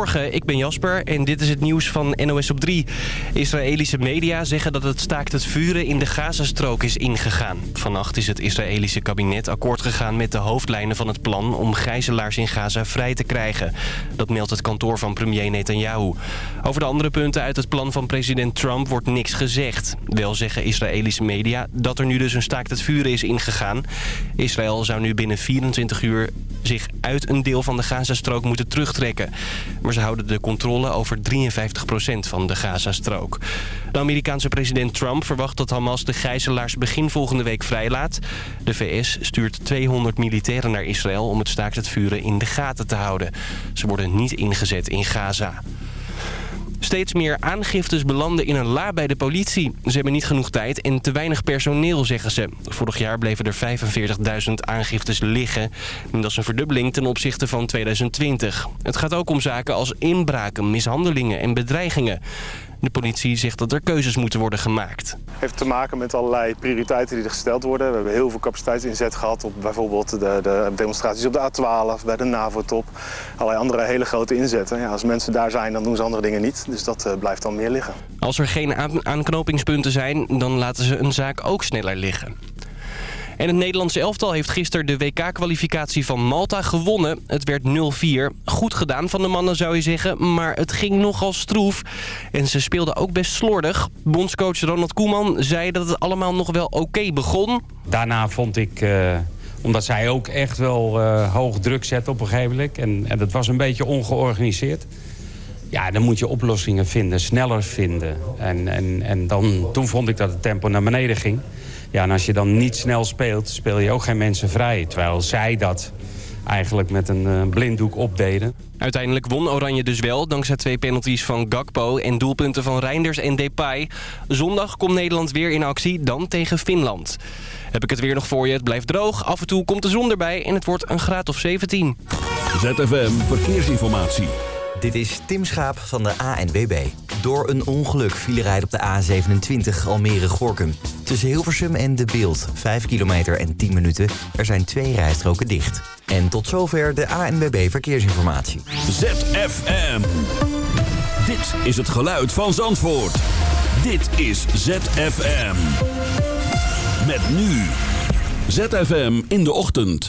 Morgen, ik ben Jasper en dit is het nieuws van NOS op 3. Israëlische media zeggen dat het staakt het vuren in de Gazastrook is ingegaan. Vannacht is het Israëlische kabinet akkoord gegaan met de hoofdlijnen van het plan... om gijzelaars in Gaza vrij te krijgen. Dat meldt het kantoor van premier Netanyahu. Over de andere punten uit het plan van president Trump wordt niks gezegd. Wel zeggen Israëlische media dat er nu dus een staakt het vuren is ingegaan. Israël zou nu binnen 24 uur zich uit een deel van de Gazastrook moeten terugtrekken maar ze houden de controle over 53% van de Gazastrook. De Amerikaanse president Trump verwacht dat Hamas de gijzelaars begin volgende week vrijlaat. De VS stuurt 200 militairen naar Israël om het staakt het vuren in de gaten te houden. Ze worden niet ingezet in Gaza. Steeds meer aangiftes belanden in een la bij de politie. Ze hebben niet genoeg tijd en te weinig personeel, zeggen ze. Vorig jaar bleven er 45.000 aangiftes liggen. dat is een verdubbeling ten opzichte van 2020. Het gaat ook om zaken als inbraken, mishandelingen en bedreigingen. De politie zegt dat er keuzes moeten worden gemaakt. Het heeft te maken met allerlei prioriteiten die er gesteld worden. We hebben heel veel capaciteitsinzet gehad op bijvoorbeeld de, de demonstraties op de A12, bij de NAVO-top. Allerlei andere hele grote inzetten. Ja, als mensen daar zijn, dan doen ze andere dingen niet. Dus dat uh, blijft dan meer liggen. Als er geen aanknopingspunten zijn, dan laten ze een zaak ook sneller liggen. En het Nederlandse elftal heeft gisteren de WK-kwalificatie van Malta gewonnen. Het werd 0-4. Goed gedaan van de mannen zou je zeggen, maar het ging nogal stroef. En ze speelden ook best slordig. Bondscoach Ronald Koeman zei dat het allemaal nog wel oké begon. Daarna vond ik... Uh omdat zij ook echt wel uh, hoog druk zetten op een gegeven moment. En, en dat was een beetje ongeorganiseerd. Ja, dan moet je oplossingen vinden, sneller vinden. En, en, en dan, toen vond ik dat het tempo naar beneden ging. Ja, en als je dan niet snel speelt, speel je ook geen mensen vrij. Terwijl zij dat eigenlijk met een uh, blinddoek opdeden. Uiteindelijk won Oranje dus wel, dankzij twee penalties van Gakpo... en doelpunten van Reinders en Depay. Zondag komt Nederland weer in actie, dan tegen Finland. Heb ik het weer nog voor je, het blijft droog. Af en toe komt de zon erbij en het wordt een graad of 17. ZFM Verkeersinformatie. Dit is Tim Schaap van de ANWB. Door een ongeluk viel rijdt op de A27 Almere-Gorkum. Tussen Hilversum en De Beeld, 5 kilometer en 10 minuten. Er zijn twee rijstroken dicht. En tot zover de ANWB Verkeersinformatie. ZFM. Dit is het geluid van Zandvoort. Dit is ZFM. Met nu. ZFM in de ochtend.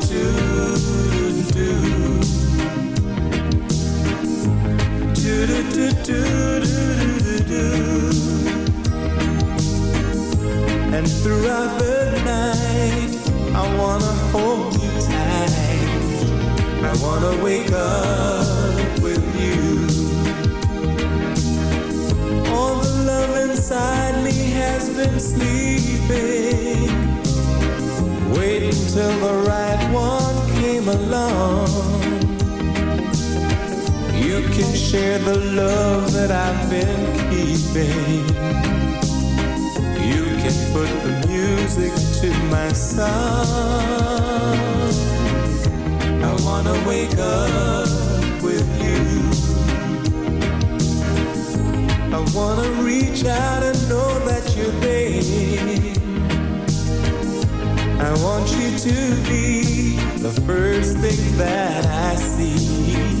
And throughout the night, I wanna hold you tight. I wanna wake up with you. All the love inside me has been sleeping, waiting till the right one came along. You can share the love that I've been keeping. You can put the music to my song. I wanna wake up with you. I wanna reach out and know that you're there. I want you to be the first thing that I see.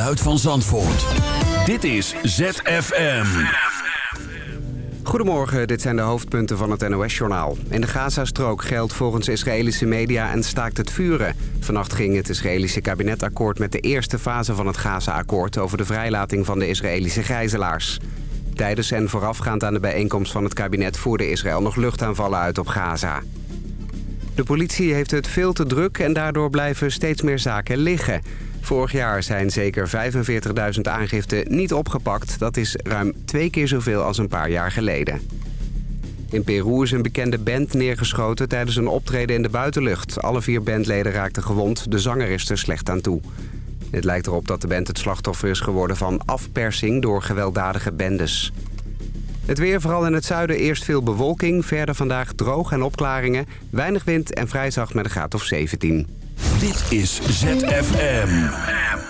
geluid van Zandvoort. Dit is ZFM. Goedemorgen, dit zijn de hoofdpunten van het NOS-journaal. In de Gazastrook geldt volgens Israëlische media een staakt het vuren. Vannacht ging het Israëlische kabinet akkoord met de eerste fase van het Gaza-akkoord... over de vrijlating van de Israëlische gijzelaars. Tijdens en voorafgaand aan de bijeenkomst van het kabinet... voerde Israël nog luchtaanvallen uit op Gaza. De politie heeft het veel te druk en daardoor blijven steeds meer zaken liggen. Vorig jaar zijn zeker 45.000 aangiften niet opgepakt. Dat is ruim twee keer zoveel als een paar jaar geleden. In Peru is een bekende band neergeschoten tijdens een optreden in de buitenlucht. Alle vier bandleden raakten gewond, de zanger is er slecht aan toe. Het lijkt erop dat de band het slachtoffer is geworden van afpersing door gewelddadige bendes. Het weer, vooral in het zuiden, eerst veel bewolking. Verder vandaag droog en opklaringen. Weinig wind en vrij zacht met een graad of 17. Dit is ZFM.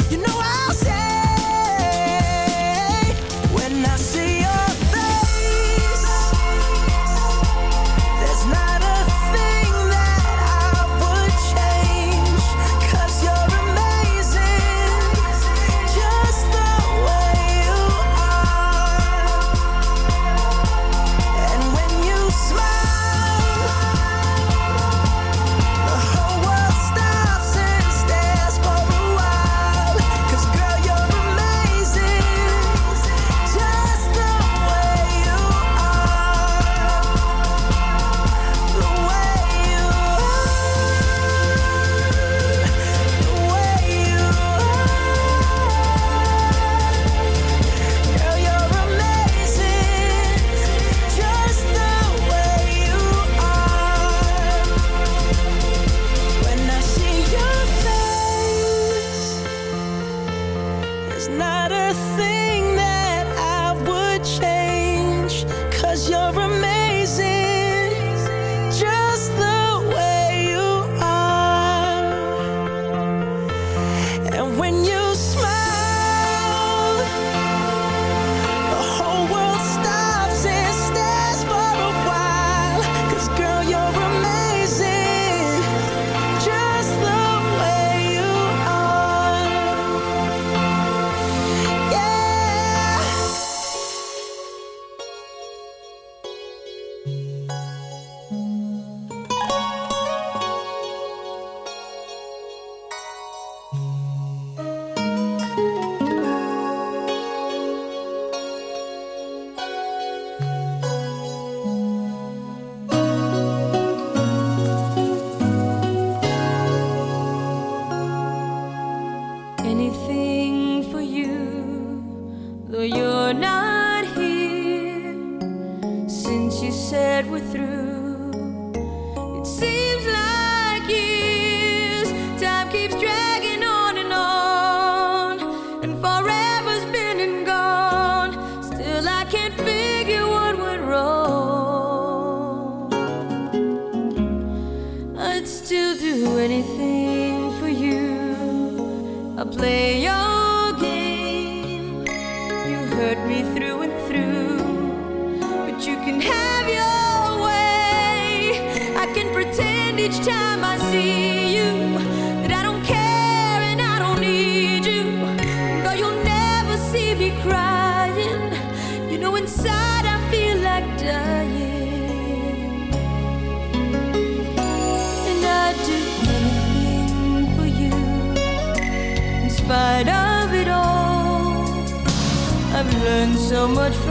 still do anything for you. I'll play your game. You hurt me through and through, but you can have. so much for